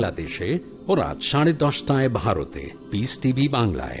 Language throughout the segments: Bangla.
বাংলাদেশে ও রাত সাড়ে দশটায় ভারতে পিস টিভি বাংলায়।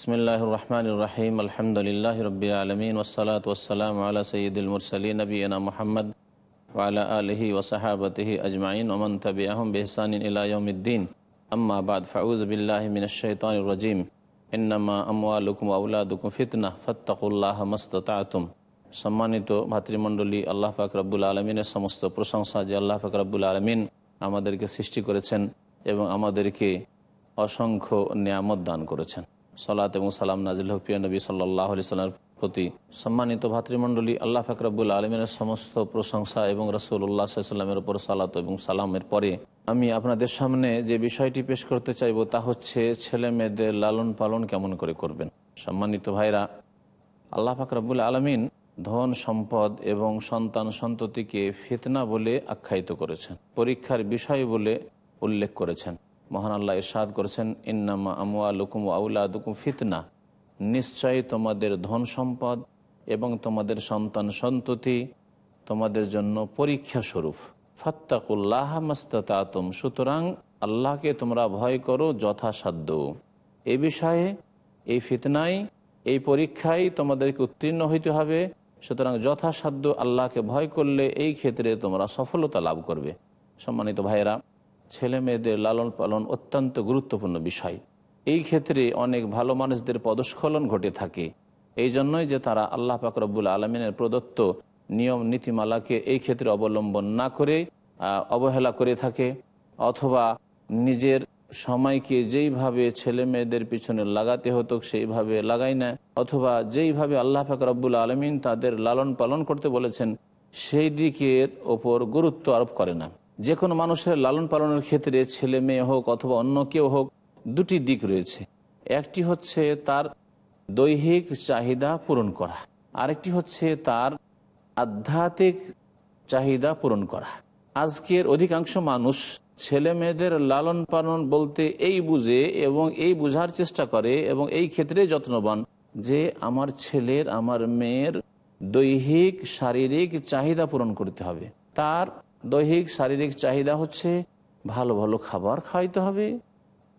বিসমিল্লাহ রহমান রাহিম আলহামদুলিল্লাহ রবি আলমিন ওসালাত ওসালাম আলা সঈদুল মুরসলী নবীনা মোহাম্মদ ওয়ালা আলহি ওসাহাবতহি আজমাইন ওমন তবি আহম বেহসান ইলায়ুদ্দিন আম্মা বাদ ফাউজ বিল্লাহ মিনশান রাজিম ইন্নামা আউলাদুকুম ফিতনা ফত্তাকুল্লাহ মস্ততাতুম সম্মানিত ভাতৃমণ্ডলী আল্লাহ পাক রব্বুল আলমিনের সমস্ত প্রশংসা যে আল্লাহ পাক রব্বুল আলমিন আমাদেরকে সৃষ্টি করেছেন এবং আমাদেরকে অসংখ্য নিয়ামত দান করেছেন সালাত এবং সালাম নাজিল হকিয়া নবী সাল্লাহ আলি সাল্লামের প্রতি। সম্মানিত ভাতৃমণ্ডলী, আল্লাহ ফাকরাবুল আলমিনের সমস্ত প্রশংসা এবং রসুল্লাহ সাল্লামের উপর সালাত এবং সালামের পরে আমি আপনাদের সামনে যে বিষয়টি পেশ করতে চাইব তা হচ্ছে ছেলে মেয়েদের লালন পালন কেমন করে করবেন। সম্মানিত ভাইরা, আল্লাহ ফাকরাবুল আলমিন ধন সম্পদ এবং সন্তান সন্ততিকে ফিতনা বলে আখ্যায়িত করেছেন। পরীক্ষার বিষয় বলে উল্লেখ করেছেন। মহান আল্লাহ ইরশাদ করেছেন, ইন্নামা আমুয়া লুকুম আউলাদুকুম ফিতনা। নিশ্চয়ই তোমাদের ধন সম্পদ এবং তোমাদের সন্তান সন্ততি তোমাদের জন্য পরীক্ষা স্বরূপ। ফাত্তাকুল্লাহ মাস্তাতুম সুতরাং আল্লাহকে তোমরা ভয় করো যথাসাধ্য। এ বিষয়ে, এই ফিতনাই এই পরীক্ষায় তোমাদেরকে উত্তীর্ণ হইতে হবে, সুতরাং যথাসাধ্য আল্লাহকে ভয় করলে এই ক্ষেত্রে তোমরা সফলতা লাভ করবে। সম্মানিত ভাইয়েরা ছেলে মেয়েদের লালন পালন অত্যন্ত গুরুত্বপূর্ণ বিষয়। এই ক্ষেত্রে অনেক ভালো মানুষদের পদস্খলন ঘটে থাকে। এই জন্যই যে তারা আল্লাহ পাকরবুল আলমিনের প্রদত্ত নিয়ম নীতিমালাকে এই ক্ষেত্রে অবলম্বন না করে অবহেলা করে থাকে অথবা নিজের সময়কে যেইভাবে ছেলে মেয়েদের পিছনে লাগাতে হতো সেইভাবে লাগাই না অথবা যেইভাবে আল্লাহ ফাকরাবুল আলমিন তাদের লালন পালন করতে বলেছেন, সেই দিকের ওপর গুরুত্ব আরোপ করে না। যে কোনো মানুষের লালন পালনের ক্ষেত্রে ছেলে মেয়ে হোক অথবা অন্য কেউ হোক, দুটি দিক রয়েছে। একটি হচ্ছে তার দৈহিক চাহিদা পূরণ করা। আরেকটি হচ্ছে তার আধ্যাত্মিক চাহিদা পূরণ করা। আজকের অধিকাংশ মানুষ ছেলে মেয়েদের লালন পালন বলতে এই বুঝে এবং এই বুঝার চেষ্টা করে এবং এই ক্ষেত্রে যত্নবান যে আমার ছেলের, আমার মেয়ের দৈহিক, শারীরিক চাহিদা পূরণ করতে হবে। তার দৈহিক, শারীরিক চাহিদা হচ্ছে ভালো ভালো খাবার খাইতে হবে,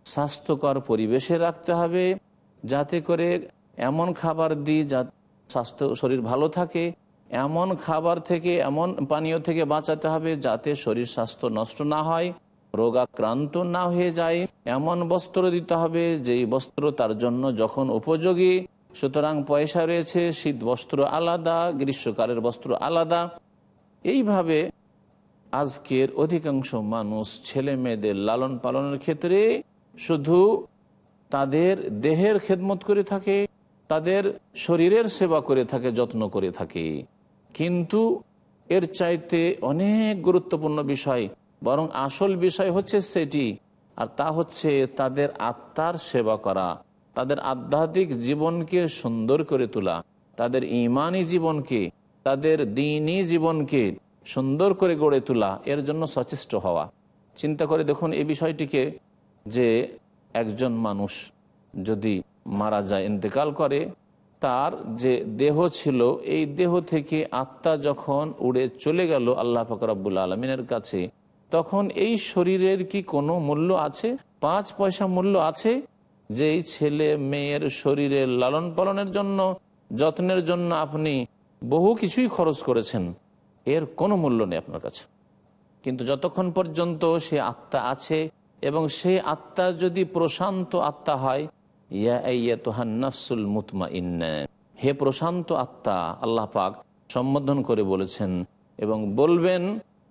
স্বাস্থ্যকর পরিবেশে রাখতে হবে, যাতে করে এমন খাবার দিই যা স্বাস্থ্য, শরীর ভালো থাকে, এমন খাবার থেকে, এমন পানীয় থেকে বাঁচাতে হবে যাতে শরীর স্বাস্থ্য নষ্ট না হয়, রোগাক্রান্ত না হয়ে যায়। এমন বস্ত্র দিতে হবে, যেই বস্ত্র তার জন্য যখন উপযোগী, সুতরাং পয়সা রয়েছে, শীত বস্ত্র আলাদা, গ্রীষ্মকালের বস্ত্র আলাদা। এইভাবে আজকের অধিকাংশ মানুষ ছেলে মেয়েদের লালন পালনের ক্ষেত্রে শুধু তাদের দেহের খেদমত করে থাকে, তাদের শরীরের সেবা করে থাকে, যত্ন করে থাকে। কিন্তু এর চাইতে অনেক গুরুত্বপূর্ণ বিষয়, বরং আসল বিষয় হচ্ছে সেটি, আর তা হচ্ছে তাদের আত্মার সেবা করা, তাদের আধ্যাত্মিক জীবনকে সুন্দর করে তোলা, তাদের ইমানি জীবনকে, তাদের দিনই জীবনকে সুন্দর করে গড়ে তোলা, এর জন্য সচেষ্ট হওয়া। চিন্তা করে দেখুন এই বিষয়টিকে যে একজন মানুষ যদি মারা যায়, ইন্তেকাল করে, তার যে দেহ ছিল, এই দেহ থেকে আত্মা যখন উড়ে চলে গেল আল্লাহ ফকরাবুল আলমিনের কাছে, তখন এই শরীরের কি কোনো মূল্য আছে? পাঁচ পয়সা মূল্য আছে? যেই ছেলে মেয়ের শরীরের লালন পালনের জন্য, যত্নের জন্য আপনি বহু কিছুই খরচ করেছেন। এর কোনো মূল্য নেই আপনার কাছে। কিন্তু যতক্ষণ পর্যন্ত সে আত্মা আছে এবং সে আত্মা যদি প্রশান্ত আত্মা হয়, ইয়া মুতমা হে প্রশান্ত আত্মা, আল্লাহ পাক সম্বোধন করে বলেছেন এবং বলবেন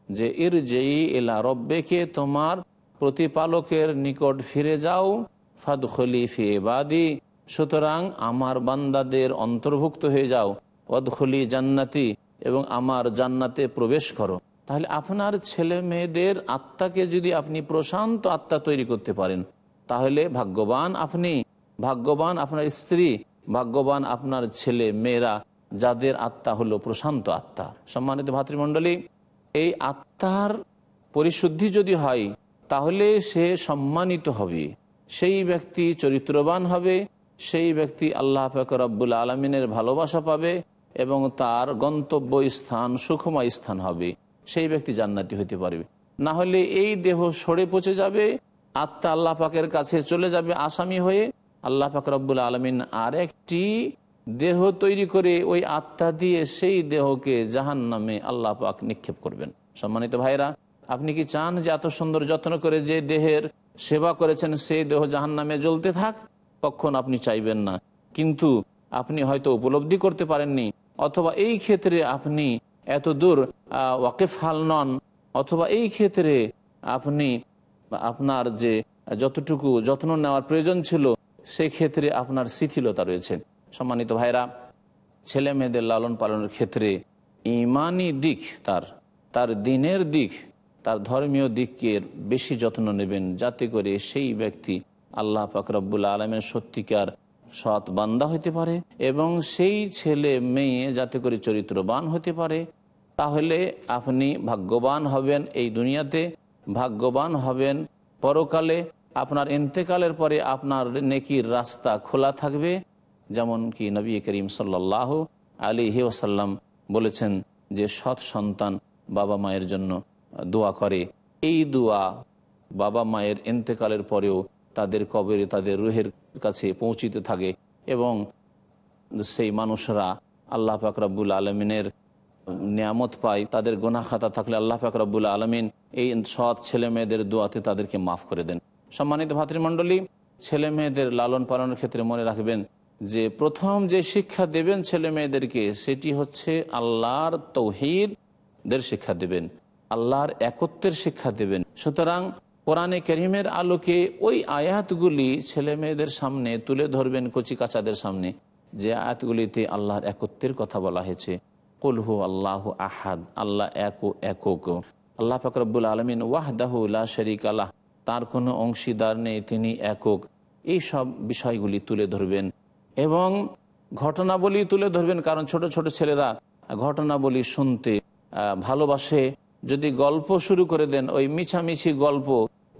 যে ইর যেই এলা রব্বেকে তোমার প্রতিপালকের নিকট ফিরে যাও ফাদ খলিফি এবাদি সুতরাং আমার বান্দাদের অন্তর্ভুক্ত হয়ে যাও অদখলি জান্নাতি এবং আমার জান্নাতে প্রবেশ করো। তাহলে আপনার ছেলে মেয়েদের আত্মাকে যদি আপনি প্রশান্ত আত্মা তৈরি করতে পারেন, তাহলে ভাগ্যবান আপনি, ভাগ্যবান আপনার স্ত্রী, ভাগ্যবান আপনার ছেলে মেয়েরা, যাদের আত্মা হলো প্রশান্ত আত্মা। সম্মানিত ভাতৃমণ্ডলী, এই আত্মার পরিশুদ্ধি যদি হয়, তাহলে সে সম্মানিত হবে। সেই ব্যক্তি চরিত্রবান হবে, সেই ব্যক্তি আল্লাহ ফকরাবুল আলমিনের ভালোবাসা পাবে এবং তার গন্তব্য স্থান সুখময় স্থান হবে। সেই ব্যক্তি জান্নাতি হতে পারবে। না হলে এই দেহ সরে পচে যাবে, আত্মা আল্লাহ পাকের কাছে চলে যাবে আসামি হয়ে। আল্লাহ পাক রব্বুল আলমিন আর একটি দেহ তৈরি করে ওই আত্মা দিয়ে সেই দেহকে জাহান নামে আল্লাহ পাক নিক্ষেপ করবেন। সম্মানিত ভাইরা আপনি কি চান যে এত সুন্দর যত্ন করে যে দেহের সেবা করেছেন, সেই দেহ জাহান নামে জ্বলতে থাক? কখন আপনি চাইবেন না। কিন্তু আপনি হয়তো উপলব্ধি করতে পারেননি অথবা এই ক্ষেত্রে আপনি এত দূর ওয়াকেফ হাল নন, অথবা এই ক্ষেত্রে আপনি আপনার যে যতটুকু যত্ন নেওয়ার প্রয়োজন ছিল সেই ক্ষেত্রে আপনার শিথিলতা রয়েছে। সম্মানিত ভাইরা ছেলে মেয়েদের লালন পালনের ক্ষেত্রে ইমানি দিক তার তার দিনের দিক, তার ধর্মীয় দিককে বেশি যত্ন নেবেন, যাতে করে সেই ব্যক্তি আল্লাহ ফাকরাবুল আলমের সত্যিকার সৎ বান্দা হতে পারে এবং সেই ছেলে মেয়ে যাতে করে চরিত্রবান হতে পারে, তাহলে আপনি ভাগ্যবান হবেন এই দুনিয়াতে, ভাগ্যবান হবেন। পরকালে আপনার ইন্তেকালের পরে আপনার নেকির রাস্তা খোলা থাকবে, যেমন কি নবী করিম সাল্লাহ আলী ওসাল্লাম বলেছেন যে, সৎ সন্তান বাবা মায়ের জন্য দোয়া করে। এই দোয়া বাবা মায়ের ইন্তেকালের পরেও তাদের কবরে তাদের রুহের কাছে পৌঁছিতে থাকে এবং সেই মানুষরা আল্লাহ ফাকরাবুল আলমিনের নিয়ামত পায়। তাদের গোনা খাতা থাকলে আল্লাহ ফাকরাবুল আলমিন এই সৎ ছেলে মেয়েদের দোয়াতে তাদেরকে মাফ করে দেন। সম্মানিত ভাতৃমণ্ডলী, ছেলে মেয়েদের লালন পালনের ক্ষেত্রে মনে রাখবেন যে প্রথম যে শিক্ষা দেবেন ছেলে মেয়েদেরকে সেটি হচ্ছে আল্লাহর তৌহিদের শিক্ষা দেবেন, আল্লাহর একত্বের শিক্ষা দেবেন। সুতরাং কোরআনে করিমের আলোকে ওই আয়াতগুলি ছেলে মেয়েদের সামনে তুলে ধরবেন কচি কাচাদের সামনে। যে আয়াতগুলিতে আল্লাহর একত্বের কথা বলা হয়েছে। কলহু আল্লাহ আহাদ, আল্লাহ এক একক। আল্লাহ ফাকরবুল আলমিন ওয়াহদাহুল্লাহ শরিক আল্লাহ তার কোনো অংশীদার নেই, তিনি একক। এই সব বিষয়গুলি তুলে ধরবেন। এবং ঘটনাবলী তুলে ধরবেন, কারণ ছোট ছোট ছেলেরা ঘটনাবলী শুনতে ভালোবাসে। যদি গল্প শুরু করে দেন, ওই মিছামিছি গল্প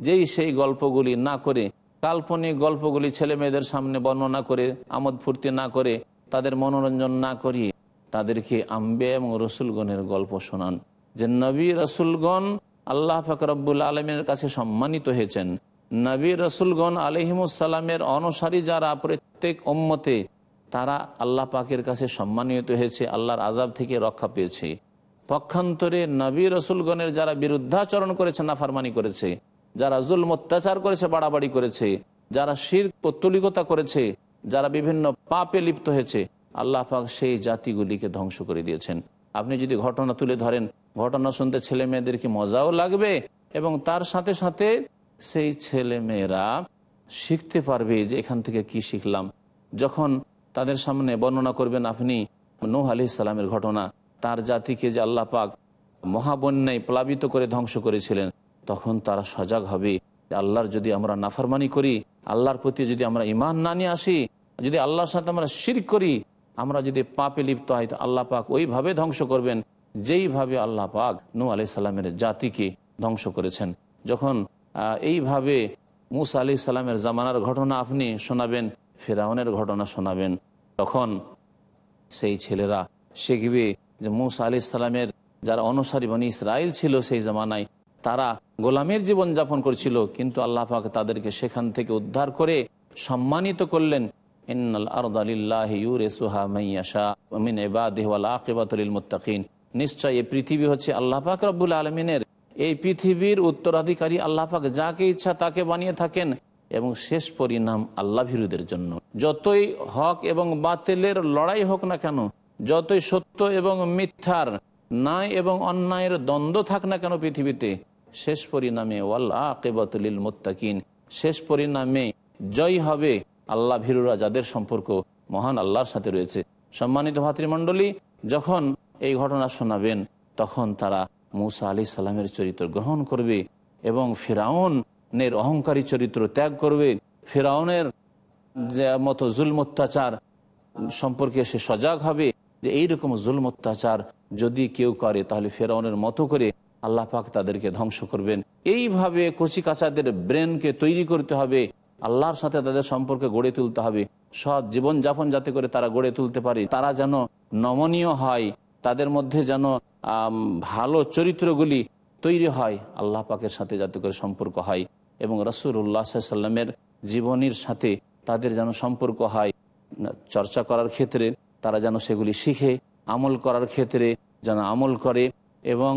যেই সেই গল্পগুলি না করে, কাল্পনিক গল্পগুলি ছেলে মেয়েদের সামনে বর্ণনা করে, আমোদ ফুর্তি না করে, তাদের মনোরঞ্জন না করিয়ে তাদেরকে আম্বে এবং রসুলগণের গল্প শোনান। যে নবী রসুলগণ আল্লাহ ফকরবুল আলমের কাছে সম্মানিত হয়েছেন, নবী রসুলগণ আলহিমুসাল্লামের অনুসারী যারা প্রত্যেক ওম্মতে তারা আল্লাহ পাকের কাছে সম্মানিত হয়েছে, আল্লাহর আজাব থেকে রক্ষা পেয়েছে। পক্ষান্তরে নবী রসুলগণের যারা বিরুদ্ধাচরণ করেছে, নাফারমানি করেছে যারা জুল অত্যাচার করেছে, বাড়াবাড়ি করেছে, যারা শির পত্তলিকতা করেছে, যারা বিভিন্ন পাপে লিপ্ত হয়েছে, আল্লাহ পাক সেই জাতিগুলিকে ধ্বংস করে দিয়েছেন। আপনি যদি ঘটনা তুলে ধরেন, ঘটনা শুনতে ছেলে মেয়েদেরকে মজাও লাগবে? এবং তার সাথে সাথে সেই ছেলে মেয়েরা শিখতে পারবে যে এখান থেকে কি শিখলাম। যখন তাদের সামনে বর্ণনা করবেন আপনি নূহ আলি ইসলামের ঘটনা, তার জাতিকে যে আল্লাহ পাক মহাবন্যায় প্লাবিত করে ধ্বংস করেছিলেন তখন তারা সজাগ হবে। আল্লাহর যদি আমরা নাফারমানি করি, আল্লাহর প্রতি যদি আমরা ইমান না নিয়ে আসি, যদি আল্লাহর সাথে আমরা শির করি, আমরা যদি পাপে লিপ্ত হয় তো আল্লাহ পাক ওইভাবে ধ্বংস করবেন যেইভাবে আল্লাহ পাক নূ আলি সাল্লামের জাতিকে ধ্বংস করেছেন। যখন এইভাবে মুসা আলি সাল্লামের জামানার ঘটনা আপনি শোনাবেন, ফেরাউনের ঘটনা শোনাবেন, তখন সেই ছেলেরা শিখবে যে মুসা আলি সাল্লামের যারা অনুসারী বনি ইসরায়েল ছিল সেই জামানায় তারা গোলামের জীবন যাপন করছিল, কিন্তু আল্লাহ পাক তাদেরকে সেখান থেকে উদ্ধার করে সম্মানিত করলেন। নিশ্চয় এই পৃথিবী হচ্ছে আল্লাহ পাক রব্বুল আলমিনের। এই পৃথিবীর উত্তরাধিকারী আল্লাহ পাক যাকে ইচ্ছা তাকে বানিয়ে থাকেন এবং শেষ পরিণাম আল্লাহ ভীরুদের জন্য। যতই হক এবং বাতিলের লড়াই হোক না কেন, যতই সত্য এবং মিথ্যার ন্যায় এবং অন্যায়ের দ্বন্দ্ব থাক না কেন পৃথিবীতে শেষ পরিণামে ওয়াল্লাহ আকেবাতুলিল মোত্তাকিন, শেষ পরিণামে জয় হবে আল্লাহ ভীরুরা যাদের সম্পর্ক মহান আল্লাহর সাথে রয়েছে। সম্মানিত ভাতৃমণ্ডলী, যখন এই ঘটনা শোনাবেন, তখন তারা মুসা আলি সাল্লামের চরিত্র গ্রহণ করবে এবং ফেরাউনের অহংকারী চরিত্র ত্যাগ করবে। ফেরাউনের মতো জুল অত্যাচার সম্পর্কে সে সজাগ হবে যে, এইরকম জুলম অত্যাচার যদি কেউ করে, তাহলে ফেরাউনের মতো করে আল্লাহ পাক তাদেরকে ধ্বংস করবেন। এইভাবে কচি কাচাদের ব্রেনকে তৈরি করতে হবে। আল্লাহর সাথে তাদের সম্পর্কে গড়ে তুলতে হবে। সৎ জীবনযাপন যাতে করে তারা গড়ে তুলতে পারে। তারা যেন নমনীয় হয়, তাদের মধ্যে যেন ভালো চরিত্রগুলি তৈরি হয়, আল্লাহ পাকের সাথে যাতে করে সম্পর্ক হয় এবং রসুল্লাহ সাল্লামের জীবনীর সাথে তাদের যেন সম্পর্ক হয়। চর্চা করার ক্ষেত্রে তারা যেন সেগুলি শিখে, আমল করার ক্ষেত্রে যেন আমল করে এবং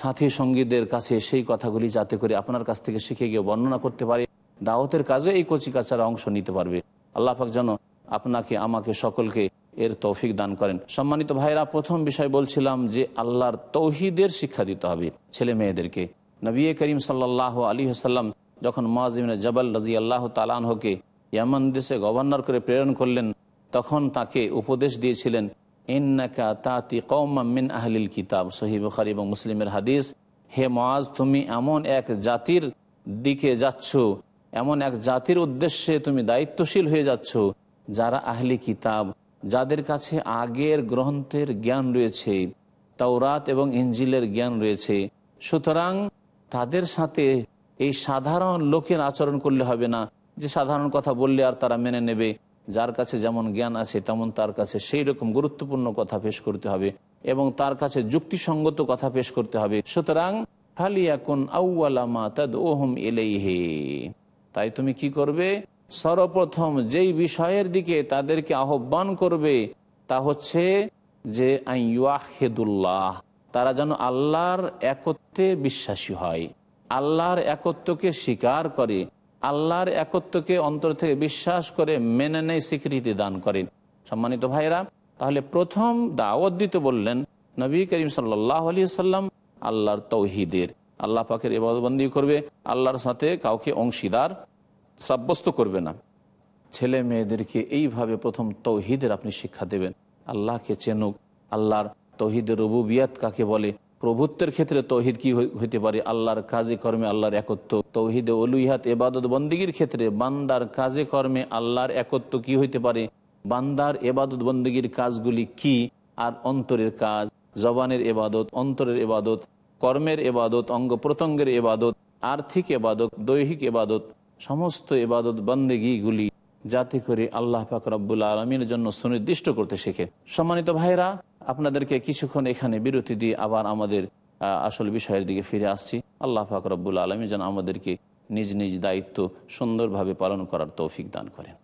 সাথী সঙ্গীদের কাছে সেই কথাগুলি যাতে করে আপনার কাছ থেকে শিখে গিয়ে বর্ণনা করতে পারে। দাওয়াতের কাজে এই কচি কাচারা অংশ নিতে পারবে। আল্লাহ পাক যেন আপনাকে, আমাকে সকলকে এর তৌফিক দান করেন। সম্মানিত ভাইরা প্রথম বিষয় বলছিলাম যে আল্লাহর তৌহিদের শিক্ষা দিতে হবে ছেলে মেয়েদেরকে। নবী করিম সাল্লাহ আলী হাসাল্লাম যখন মাজিম জবাল রাজি আল্লাহ তালানহকে ইয়ামান দেশে গভর্নর করে প্রেরণ করলেন, তখন তাকে উপদেশ দিয়েছিলেন ইন্নাকা তাতি কৌমা মিন আহলিল কিতাব। সহি বুখারি এবং মুসলিমের হাদিস, হে মাজ তুমি এমন এক জাতির দিকে যাচ্ছ, এমন এক জাতির উদ্দেশ্যে তুমি দায়িত্বশীল হয়ে যাচ্ছ, যারা আহলি কিতাব, যাদের কাছে আগের গ্রন্থের জ্ঞান রয়েছে, তাওরাত এবং ইঞ্জিলের জ্ঞান রয়েছে। সুতরাং তাদের সাথে এই সাধারণ লোকের আচরণ করলে হবে না। যে সাধারণ কথা বললে আর তারা মেনে নেবে। যার কাছে যেমন জ্ঞান আছে, তেমন তার কাছে সেই রকম গুরুত্বপূর্ণ কথা পেশ করতে হবে এবং তার কাছে যুক্তিসঙ্গত কথা পেশ করতে হবে। সুতরাং, ফালিয়াকুন আউ্লামা তাদ ওহম এলেইহে তাই তুমি কি করবে? সর্বপ্রথম যেই বিষয়ের দিকে তাদেরকে আহ্বান করবে তা হচ্ছে যে আইয়াহেদুল্লাহ তারা যেন আল্লাহর একত্বে বিশ্বাসী হয়। আল্লাহর একত্বকে স্বীকার করে। আল্লাহর একত্বকে অন্তর থেকে বিশ্বাস করে মেনে নেয় স্বীকৃতি দান করেন। সম্মানিত ভাইরা তাহলে প্রথম দাওয়াত দিতে বললেন নবী করিম সাল্লাহ আলী সাল্লাম আল্লাহর তৌহিদের। আল্লাহ পাকের এবাদবন্দি করবে, আল্লাহর সাথে কাউকে অংশীদার সাব্যস্ত করবে না। ছেলে মেয়েদেরকে এইভাবে প্রথম তৌহিদের আপনি শিক্ষা দেবেন। আল্লাহকে চেনুক, আল্লাহর তৌহিদের রবুবিয়াত কাকে বলে? প্রভুত্বের ক্ষেত্রে তৌহিদ কি হই- হইতে পারে? আল্লাহর কাজে কর্মে আল্লাহর একত্ব। তৌহিদে অলুইহাত এবাদত, বন্দিগির ক্ষেত্রে বান্দার কাজে কর্মে আল্লাহর একত্ব কি হইতে পারে? বান্দার এবাদত, বন্দিগির কাজগুলি কি? আর অন্তরের কাজ, জবানের এবাদত, অন্তরের এবাদত, কর্মের এবাদত, অঙ্গ প্রত্যঙ্গের এবাদত, আর্থিক এবাদত, দৈহিক এবাদত, সমস্ত এবাদত, বন্দেগিগুলি যাতে করে আল্লাহ পাক রব্বুল আলমীর জন্য সুনির্দিষ্ট করতে শেখে। সম্মানিত ভাইরা আপনাদেরকে কিছুক্ষণ এখানে বিরতি দিয়ে আবার আমাদের আসল বিষয়ের দিকে ফিরে আসছি। আল্লাহ পাক রব্বুল আলমী যেন আমাদেরকে নিজ নিজ দায়িত্ব সুন্দরভাবে পালন করার তৌফিক দান করেন।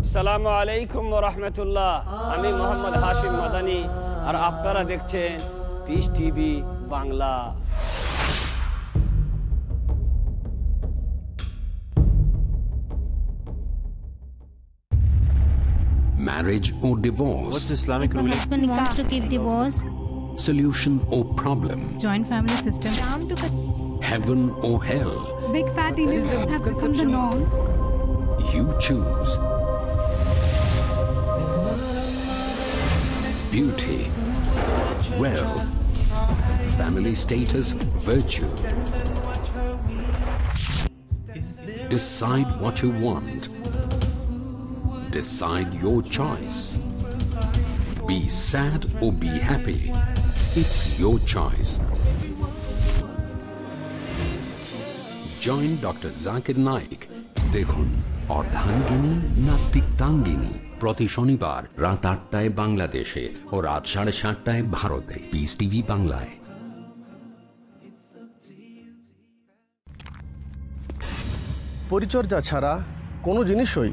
আসসালামু আলাইকুম রহমতুল্লাহ। আমি মোহাম্মদ হাশিম মাদানি। আর আপনারা দেখছেন Peace TV Bangla. Marriage or What's divorce, Islamic If ruling? husband wants to give divorce, Solution or problem? joint family system. down to Heaven or hell? big fatty lips have become the norm. You choose. Beauty, wealth, family status, virtue. Decide what you want. Decide your choice. Be sad or be happy. It's your choice. Join doctor Zakir Naik দেখুন, অর্ধাঙ্গিনী না তিক্তাঙ্গিনী প্রতি শনিবার রাত আটটায় বাংলাদেশে ও রাত সাড়ে সাতটায় ভারতে পিস টিভি বাংলায় পরিচর্যা ছাড়া কোনো জিনিসই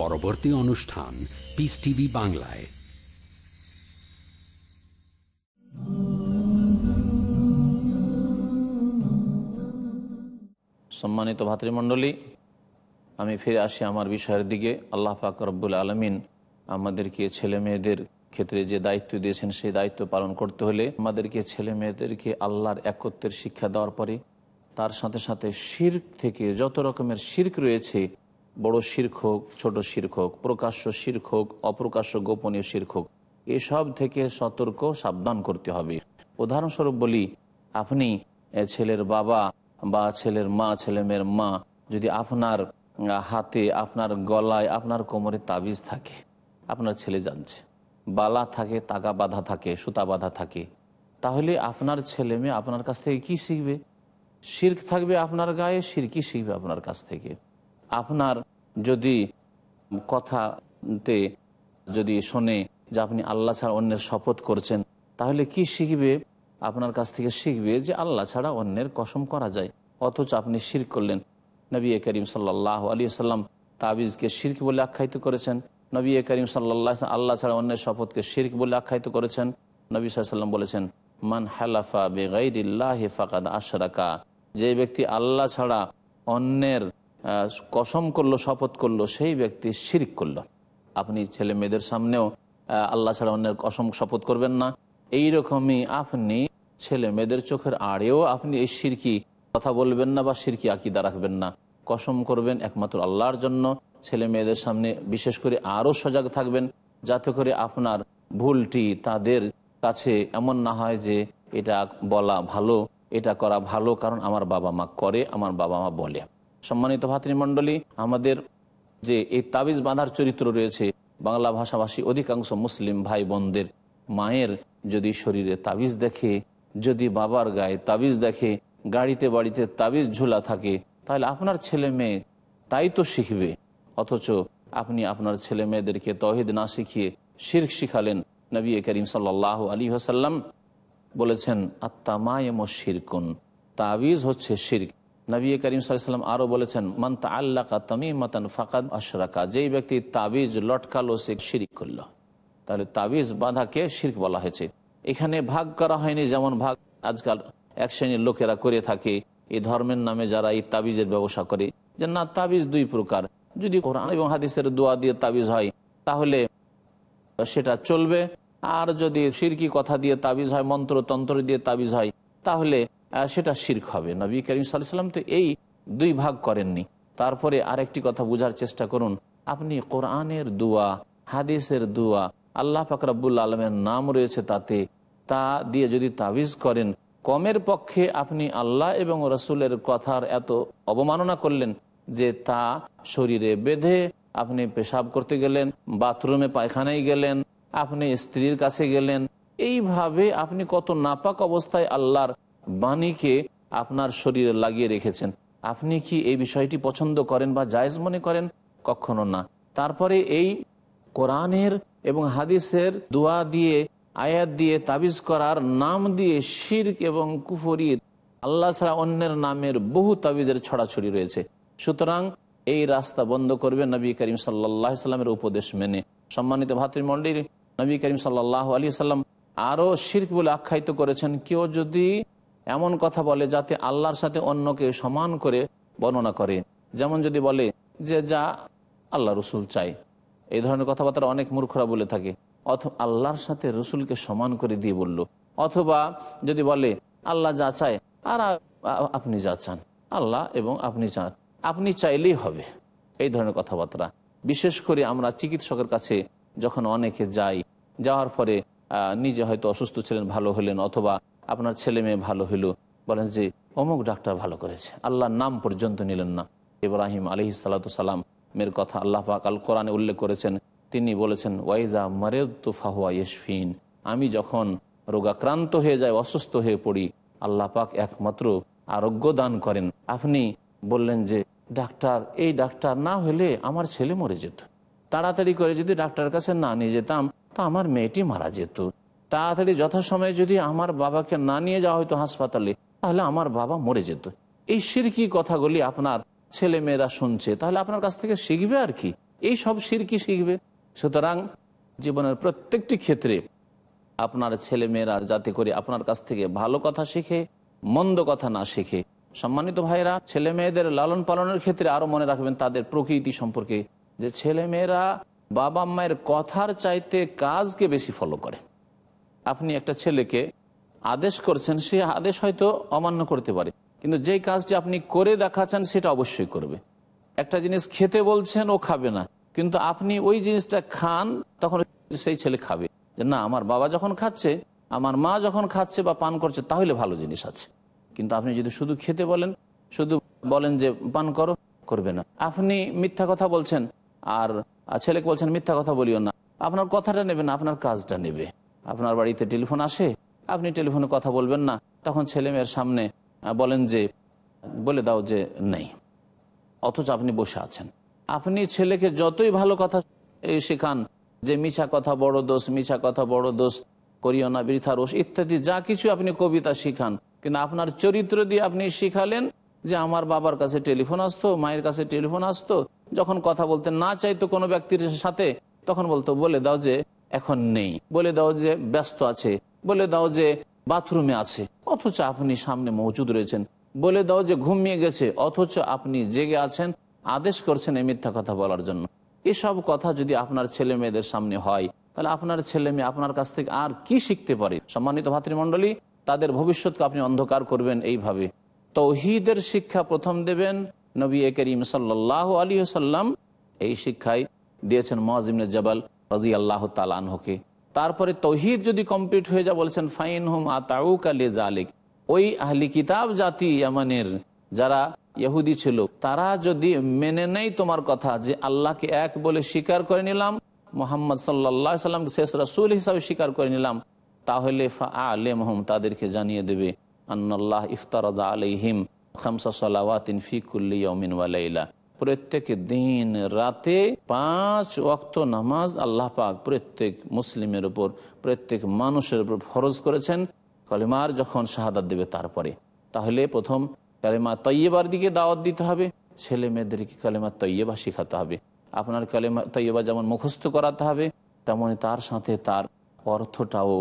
পরবর্তী অনুষ্ঠান পিস টিভি বাংলায়। সম্মানিত ভাতৃমণ্ডলী, আমি ফিরে আসি আমার বিষয়ের দিকে। আল্লাহ পাক রব্বুল আলমিন আমাদেরকে ছেলে মেয়েদের ক্ষেত্রে যে দায়িত্ব দিয়েছেন, সেই দায়িত্ব পালন করতে হলে আমাদেরকে ছেলে মেয়েদেরকে আল্লাহর একত্বের শিক্ষা দেওয়ার পরে তার সাথে সাথে শির্ক থেকে যত রকমের শির্ক রয়েছে বড় শির্ক হোক ছোট শির্ক হোক প্রকাশ্য শির্ক হোক অপ্রকাশ্য গোপনীয় শির্ক হোক এসব থেকে সতর্ক, সাবধান করতে হবে। উদাহরণস্বরূপ বলি, আপনি ছেলের বাবা বা ছেলের মা, ছেলে মেয়ের মা, যদি আপনার হাতে, আপনার গলায়, আপনার কোমরে তাবিজ থাকে, আপনার ছেলে জানছে, বালা থাকে, তাগা বাঁধা থাকে, সুতা বাঁধা থাকে, তাহলে আপনার ছেলে মেয়ে আপনার কাছ থেকে কি শিখবে? শির্ক থাকবে আপনার গায়ে শিরকি শিখবে আপনার কাছ থেকে? আপনার যদি কথাতে যদি শোনে যে আপনি আল্লাহ ছাড়া অন্যের শপথ করছেন, তাহলে কি শিখবে? আপনার কাছ থেকে শিখবে যে আল্লাহ ছাড়া অন্যের কসম করা যায়। অথচ আপনি শির করলেন। নবী করিম সাল্লাহ আলী সাল্লাম তাবিজকে শির্ক বলে আখ্যায়িত করেছেন। নবী করিম সাল্লাহ আল্লাহ ছাড়া অন্যের শপথকে শির্ক বলে আখ্যায়িত করেছেন। নবী সাল্লাম বলেছেন, মান হালাফা বেগাইদিল্লাহ ফাকাদ আশরাকা। যে ব্যক্তি আল্লাহ ছাড়া অন্যের কসম করল, শপথ করল, সেই ব্যক্তি শিরিক করল। আপনি ছেলে মেয়েদের সামনেও আল্লাহ ছাড়া অন্যের কসম শপথ করবেন না। এই রকমই আপনি ছেলে মেয়েদের চোখের আড়েও আপনি এই সিরকি কথা বলবেন না বা সিরকি আকিদা রাখবেন না। কসম করবেন একমাত্র আল্লাহর জন্য। ছেলে মেয়েদের সামনে বিশেষ করে আরও সজাগ থাকবেন, যাতে করে আপনার ভুলটি তাদের কাছে এমন না হয় যে এটা বলা ভালো, এটা করা ভালো, কারণ আমার বাবা মা করে, আমার বাবা মা বলে। সম্মানিত ভাতৃমণ্ডলী, আমাদের যে এই তাবিজ বাঁধার চরিত্র রয়েছে, বাংলা ভাষাভাষী অধিকাংশ মুসলিম ভাই বোনদের মায়ের যদি শরীরে তাবিজ দেখে, যদি বাবার গায়ে তাবিজ দেখে, গাড়িতে বাড়িতে তাবিজ ঝুলা থাকে, তাহলে আপনার ছেলে মেয়ে তাই তো শিখবে। অথচ আপনি আপনার ছেলে মেয়েদেরকে তহিদ না শিখিয়ে শির্ক শিখালেন। নবী করিম সাল্লাহ আলী হাসাল্লাম বলেছেন আত্মামায়ম শিরকুন। তাবিজ হচ্ছে শির্ক। নবী করিম সাল্লাম আরও বলেছেন, মান তা আল্লাহ তামিমাতান ফাকাদ আশরাকা। যেই ব্যক্তি তাবিজ লটকালো, সে শিরিক করল। তাহলে তাবিজ বাঁধাকে শির্ক বলা হয়েছে। এখানে ভাগ করা হয়নি, যেমন ভাগ আজকাল এক শ্রেণির লোকেরা করে থাকে এই ধর্মের নামে যারা এই তাবিজের ব্যবসা করে, যে না, তাবিজ দুই প্রকার। যদি কোরআন এবং হাদিসের দোয়া দিয়ে তাবিজ হয়, তাহলে সেটা চলবে। আর যদি শিরকি কথা দিয়ে তাবিজ হয় মন্ত্র তন্ত্র দিয়ে তাবিজ হয়, তাহলে সেটা শির্ক হবে। নবী করিম সাল্লাম তো এই দুই ভাগ করেননি। তারপরে আরেকটি কথা বোঝার চেষ্টা করুন। আপনি কোরআনের দোয়া, হাদিসের দোয়া, আল্লাহ ফাকরাবুল আলমের নাম রয়েছে তাতে, তা দিয়ে যদি তাবিজ করেন, কমের পক্ষে আপনি আল্লাহ এবং রসুলের কথার এত অবমাননা করলেন যে তা শরীরে বেঁধে আপনি পেশাব করতে গেলেন, বাথরুমে পায়খানায় গেলেন, আপনি স্ত্রীর কাছে গেলেন, এইভাবে আপনি কত নাপাক অবস্থায় আল্লাহর বাণীকে আপনার শরীরে লাগিয়ে রেখেছেন। আপনি কি এই বিষয়টি পছন্দ করেন বা জায়েজ মনে করেন? কখনো না। তারপরে এই কোরআনের এবং হাদিসের দোয়া দিয়ে, আয়াত দিয়ে, তাবিজ করার নাম দিয়ে শির্ক এবং কুফরি, আল্লাহ ছাড়া অন্যের নামের বহু তাবিজের ছড়াছড়ি রয়েছে। সুতরাং এই রাস্তা বন্ধ করবে নবী করিম সাল্লাহ সাল্লামের উপদেশ মেনে। সম্মানিত ভাতৃমণ্ডলীর নবী করিম সাল্লাহ আলী সাল্লাম আরও শির্ক বলে আখ্যায়িত করেছেন, কেউ যদি এমন কথা বলে যাতে আল্লাহর সাথে অন্যকে সমান করে বর্ণনা করে। যেমন যদি বলে যে, যা আল্লাহ রসুল চাই এই ধরনের কথাবার্তা অনেক মূর্খরা বলে থাকে। অথবা আল্লাহর সাথে রসুলকে সমান করে দিয়ে বলল। অথবা যদি বলে, আল্লাহ যা চায় আর আপনি যা চান। আল্লাহ এবং আপনি চান। আপনি চাইলেই হবে। এই ধরনের কথাবার্তা। বিশেষ করে আমরা চিকিৎসকের কাছে যখন অনেকে যাই, যাওয়ার পরে নিজে হয়তো অসুস্থ ছিলেন, ভালো হলেন, অথবা আপনার ছেলে মেয়ে ভালো হলো বলেন যে, অমুক ডাক্তার ভালো করেছে। আল্লাহর নাম পর্যন্ত নিলেন না। ইব্রাহিম আলহি সালাম মের কথা আল্লাহ পাক আল কোরআনে উল্লেখ করেছেন। তিনি বলেছেন, ওয়াইজা মারেদ ফাহুয়া ইয়সফিন আমি যখন রোগাক্রান্ত হয়ে যায়, অসুস্থ হয়ে পড়ি, আল্লাহ পাক একমাত্র আরোগ্য দান করেন। আপনি বললেন যে, ডাক্তার, এই ডাক্তার না হলে আমার ছেলে মরে যেত। তাড়াতাড়ি করে যদি ডাক্তারের কাছে না নিয়ে যেতাম, তো আমার মেয়েটি মারা যেত। তাড়াতাড়ি যথাসময়ে যদি আমার বাবাকে না নিয়ে যাওয়া হয়তো হাসপাতালে, তাহলে আমার বাবা মরে যেত। এই সিরকি কথাগুলি আপনার ছেলে মেয়েরা শুনছে, তাহলে আপনার কাছ থেকে শিখবে আর কি? এই সব সিরকি শিখবে। সুতরাং জীবনের প্রত্যেকটি ক্ষেত্রে আপনার ছেলে মেয়েরা যাতে করে আপনার কাছ থেকে ভালো কথা শিখে, মন্দ কথা না শিখে, সম্মানিত ভাইরা ছেলে মেয়েদের লালন পালনের ক্ষেত্রে আরও মনে রাখবেন তাদের প্রকৃতি সম্পর্কে, যে ছেলে মেয়েরা বাবা মায়ের কথার চাইতে কাজকে বেশি ফলো করে। আপনি একটা ছেলেকে আদেশ করছেন, সে আদেশ হয়তো অমান্য করতে পারে। কিন্তু যেই কাজটি আপনি করে দেখাচ্ছেন, সেটা অবশ্যই করবে। একটা জিনিস খেতে বলছেন, ও খাবে না। কিন্তু আপনি ওই জিনিসটা খান, তখন সেই ছেলে খাবে। যে না, আমার বাবা যখন খাচ্ছে, আমার মা যখন খাচ্ছে বা পান করছে, তাহলে ভালো জিনিস আছে। কিন্তু আপনি যদি শুধু খেতে বলেন, শুধু বলেন যে পান করো, করবে না। আপনি মিথ্যা কথা বলছেন, আর ছেলেকে বলছেন, মিথ্যা কথা বলিও না। আপনার কথাটা নেবে না, আপনার কাজটা নেবে। আপনার বাড়িতে টেলিফোন আসে? আপনি টেলিফোনে কথা বলবেন না। তখন ছেলে মেয়ের সামনে বলেন যে, বলে দাও যে, নেই। অথচ আপনি বসে আছেন। আপনি ছেলেকে যতই ভালো কথা শেখান, যে মিছা কথা বড় দোষ, মিছা কথা বড় দোষ, করিও না বৃথা রোষ, ইত্যাদি, যা কিছু আপনি কবিতা শিখান। কিন্তু আপনার চরিত্র দিয়ে আপনি শিখালেন যে, আমার বাবার কাছে টেলিফোন আসতো, মায়ের কাছে টেলিফোন আসতো। যখন কথা বলতে না চাইতো কোনো ব্যক্তির সাথে, তখন বলতো, বলে দাও যে এখন নেই। বলে দাও যে ব্যস্ত আছে। বলে দাও যে বাথরুমে আছে। অথচ আপনি সামনে মজুদ রয়েছেন। বলে দাও যে ঘুমিয়ে গেছে। অথচ আপনি জেগে আছেন। আদেশ করছেন এই মিথ্যা কথা বলার জন্য। এসব কথা যদি আপনার ছেলে মেয়েদের সামনে হয়, তাহলে আপনার ছেলে মেয়ে আপনার কাছ থেকে আর কি শিখতে পারে? সম্মানিত ভাতৃমণ্ডলী, তাদের ভবিষ্যৎকে আপনি অন্ধকার করবেন এইভাবে। তৌহিদের শিক্ষা প্রথম দেবেন নবী করিম সাল্লাহ আলী সাল্লাম এই শিক্ষায় দিয়েছেন মহাজিমনে জবাল। রাজি আল্লাহ তালানহকে তারপরে তৌহিদ যদি কমপ্লিট হয়ে যা বলেছেন ফাইন হুম আতাউক আলী জালিক ওই আহলি কিতাব জাতি ইয়ামানের যারা ইহুদি ছিল, তারা যদি মেনে নেই তোমার কথা যে আল্লাহকে এক বলে স্বীকার করে নিলাম, মোহাম্মদ সাল্লাহ সাল্লামকে শেষ রাসুল হিসাবে স্বীকার করে নিলাম, তাহলে আলেমহম তাদেরকে জানিয়ে দেবে, আন্নাল্লাহ ইফতারদা আলহিম খামসা সালাওয়াতিন ফি কুল্লি ইয়াউমিন ওয়া লাইলা। প্রত্যেক দিন রাতে পাঁচ ওয়াক্ত নামাজ আল্লাহ পাক প্রত্যেক মুসলিমের উপর, প্রত্যেক মানুষের উপর ফরজ করেছেন কলিমার যখন শাহাদাত দেবে তারপরে। তাহলে প্রথম কালেমা তৈয়বার দিকে দাওয়াত দিতে হবে, ছেলে মেয়েদেরকে কালেমা তৈয়বা শেখাতে হবে। আপনার কালেমা তৈয়বা যেমন মুখস্থ করাতে হবে তেমনই তার সাথে তার অর্থটাও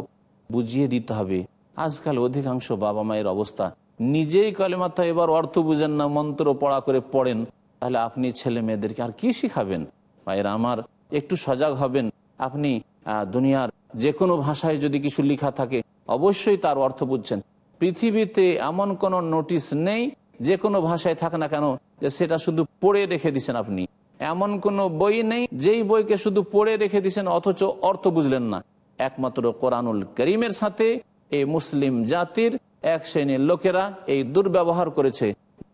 বুঝিয়ে দিতে হবে। আজকাল অধিকাংশ বাবা মায়ের অবস্থা, নিজেই কালেমা তৈয়বার অর্থ বুঝেন না, মন্ত্র পড়া করে পড়েন। তাহলে আপনি ছেলে মেয়েদেরকে আর কি শিখাবেন? ভাইয়েরা আমার, একটু সজাগ হবেন। আপনি দুনিয়ার যে কোনো ভাষায় যদি কিছু লেখা থাকে, অবশ্যই তার অর্থ বুঝছেন। পৃথিবীতে এমন কোনো নোটিশ নেই যে কোনো ভাষায় থাক না কেন, যে সেটা শুধু পড়ে রেখে দিচ্ছেন আপনি। এমন কোনো বই নেই, যেই বইকে শুধু পড়ে রেখে দিচ্ছেন অথচ অর্থ বুঝলেন না। একমাত্র কোরআনুল করিমের সাথে এই মুসলিম জাতির এক শ্রেণির লোকেরা এই দুর্ব্যবহার করেছে।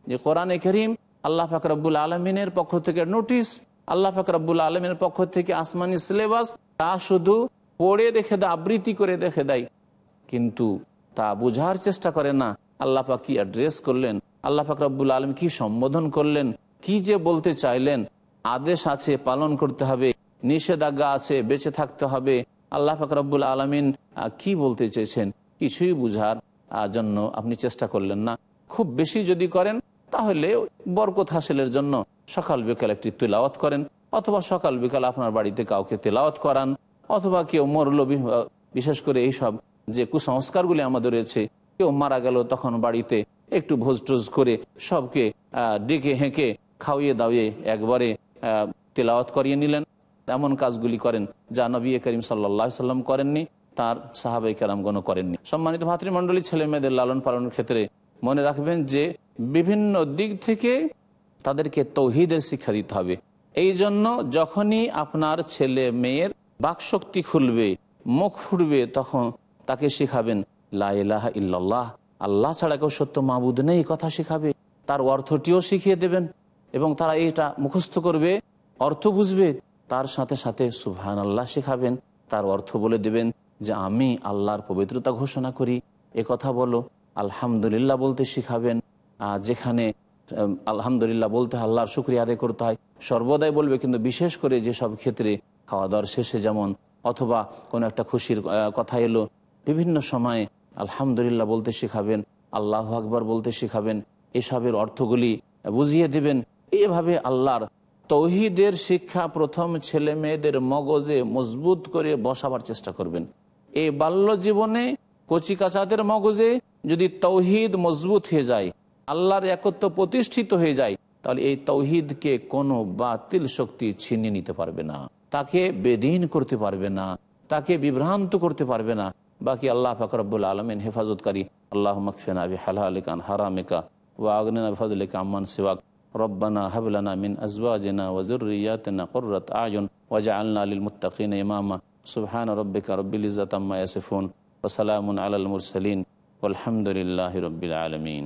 যে কোরআনে করিম আল্লাহ ফাকরাবুল আলমিনের পক্ষ থেকে নোটিশ, আল্লাহ ফাকরাবুল আলমিনের পক্ষ থেকে আসমানি সিলেবাস, তা শুধু পড়ে রেখে দেয়, আবৃত্তি করে রেখে দেয়। কিন্তু তা বুঝার চেষ্টা করে না। আল্লাহ পাক কি অ্যাড্রেস করলেন? আল্লাহ পাক আলম কি সম্বোধন করলেন? কি যে বলতে চাইলেন? আদেশ আছে, পালন করতে হবে, নিষেধাজ্ঞা আছে, বেঁচে থাকতে হবে। আল্লাহ ফাকরাবুল আলমিন কি বলতে চেয়েছেন? কিছুই বুঝার জন্য আপনি চেষ্টা করলেন না। খুব বেশি যদি করেন তাহলে বরকত হাসিলের জন্য সকাল বিকাল একটি তেলাওয়াত করেন, অথবা সকাল বিকাল আপনার বাড়িতে কাউকে তেলাওয়াত করান, অথবা কেউ মরল বিশেষ করে এইসব যে কুসংস্কারগুলি আমাদের রয়েছে, কেউ মারা গেল তখন বাড়িতে একটু ভোজ টোজ করে সবকে ডেকে হেঁকে খাওয়িয়ে দাওয়িয়ে একবারে তেলাওয়াত করিয়ে নিলেন। এমন কাজগুলি করেন যা নবী করিম সাল্লাহ সাল্লাম করেননি, তার সাহাবাই কেরামগণ করেননি। সম্মানিত ভাতৃমণ্ডলী ছেলে মেয়েদের লালন পালনের ক্ষেত্রে মনে রাখবেন যে বিভিন্ন দিক থেকে তাদেরকে তৌহিদের শিক্ষা দিতে হবে। এই জন্য যখনই আপনার ছেলে মেয়ের বাকশক্তি খুলবে, মুখ ফুটবে, তখন তাকে শিখাবেন লাহ ইল্লাল্লাহ, আল্লাহ ছাড়া কেউ সত্য মাহবুদ নেই কথা শিখাবে। তার অর্থটিও শিখিয়ে দেবেন এবং তারা এটা মুখস্থ করবে, অর্থ বুঝবে। তার সাথে সাথে সুবহান আল্লাহ শেখাবেন। তার অর্থ বলে দেবেন যে, আমি আল্লাহর পবিত্রতা ঘোষণা করি, এ কথা বলো, আলহামদুলিল্লাহ বলতে শিখাবেন। যেখানে আলহামদুলিল্লাহ বলতে আল্লাহর শুক্রিয়া আদায় করতে হয়। সর্বদাই বলবে কিন্তু বিশেষ করে যেসব ক্ষেত্রে খাওয়া দাওয়ার শেষে যেমন, অথবা কোনো একটা খুশির কথা এলো, বিভিন্ন সময়ে আলহামদুলিল্লাহ বলতে শেখাবেন, আল্লাহ আকবার বলতে শেখাবেন, এসবের অর্থগুলি বুঝিয়ে দেবেন। এভাবে আল্লাহর তৌহিদের শিক্ষা প্রথম ছেলে মেয়েদের মগজে মজবুত করে বসাবার চেষ্টা করবেন। এই বাল্য জীবনে কচিকাচাদের মগজে যদি তৌহিদ মজবুত হয়ে যায় আল্লাহর একত্র প্রতিষ্ঠিত হয়ে যায়, তাহলে এই তৌহিদকে কোনো বাতিল শক্তি ছিনিয়ে নিতে পারবে না। তাকে বেদিন করতে পারবে না, তাকে বিভ্রান্ত করতে পারবে না। বাকি আল্লাহ ফাকরাবুল আলমিন হেফাজতকারী আল্লাহ মকফেনা হালহালিকান হারামেকা হারামিকা ওয়াগনা ফজলিকা আম্মান সিওয়াক। রব্বানা হাবলানা মিন আজওয়াজিনা ওয়াজুরিয়াতিনা কুররাত আয়ুন ওয়াজআলনা লিল মুত্তাকিনা ইমামা। সুবহান রব্বিকা রব্বিল ইজ্জাতি আম্মা ইয়াসিফুন। ওয়া সালামুন আলাল মুরসালিন। ওয়াল হামদুলিল্লাহি রব্বিল আলামিন।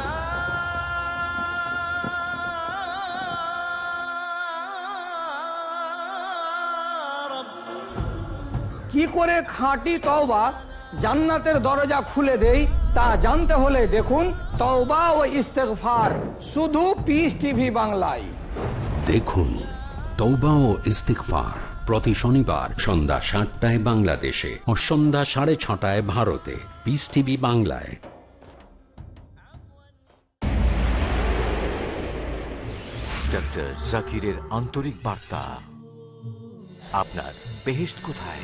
কি করে খাঁটি তওবা জান্নাতের দরজা খুলে দেই তা জানতে হলে দেখুন তওবা ও ইস্তেগফার শুধু পিস টিভি বাংলায়। দেখুন তৌবা ও ইস্তিকফার প্রতি শনিবার সন্ধ্যা সাতটায় বাংলাদেশে ও সন্ধ্যা সাড়ে ছটায় ভারতে। পিস টিভি বাংলায়। ডক্টর জাকিরের আন্তরিক বার্তা। আপনার বেহেস্ট কোথায়?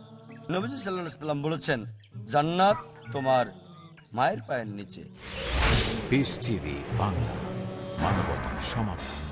নবীজি সাল্লাম বলেছেন জান্নাত তোমার মায়ের পায়ের নিচে। বাংলা মানবতার সমাধান